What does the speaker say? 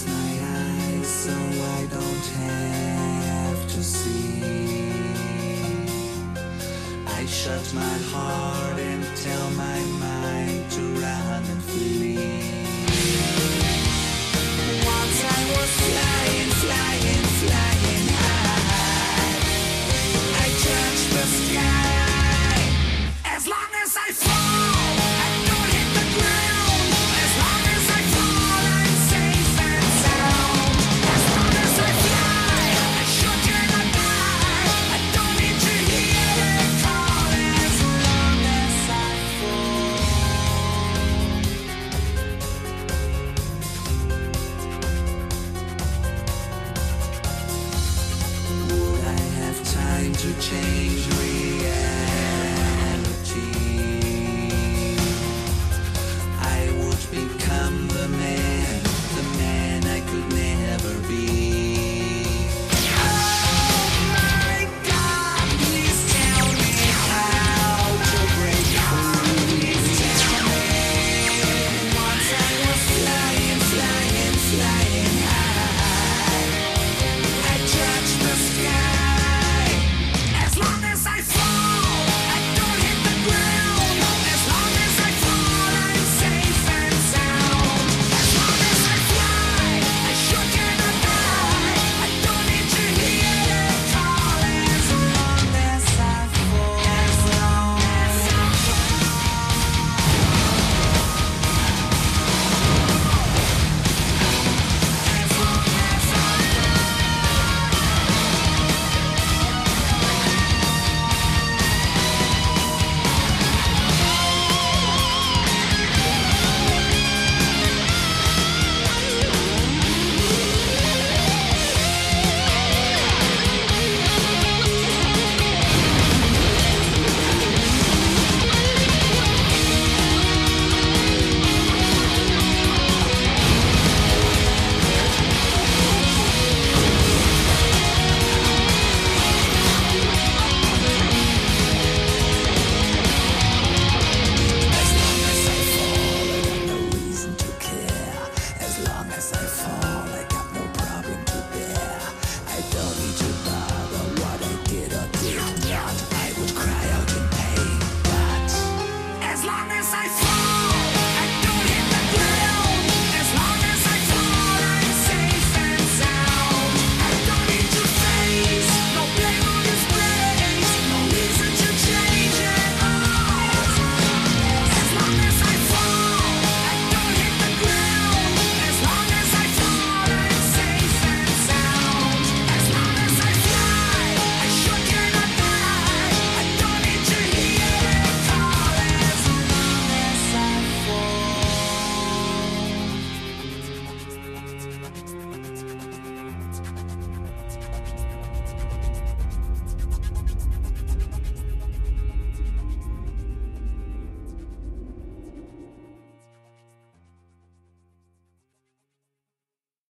close my eyes so I don't have to see. I shut my heart and tell my. to change.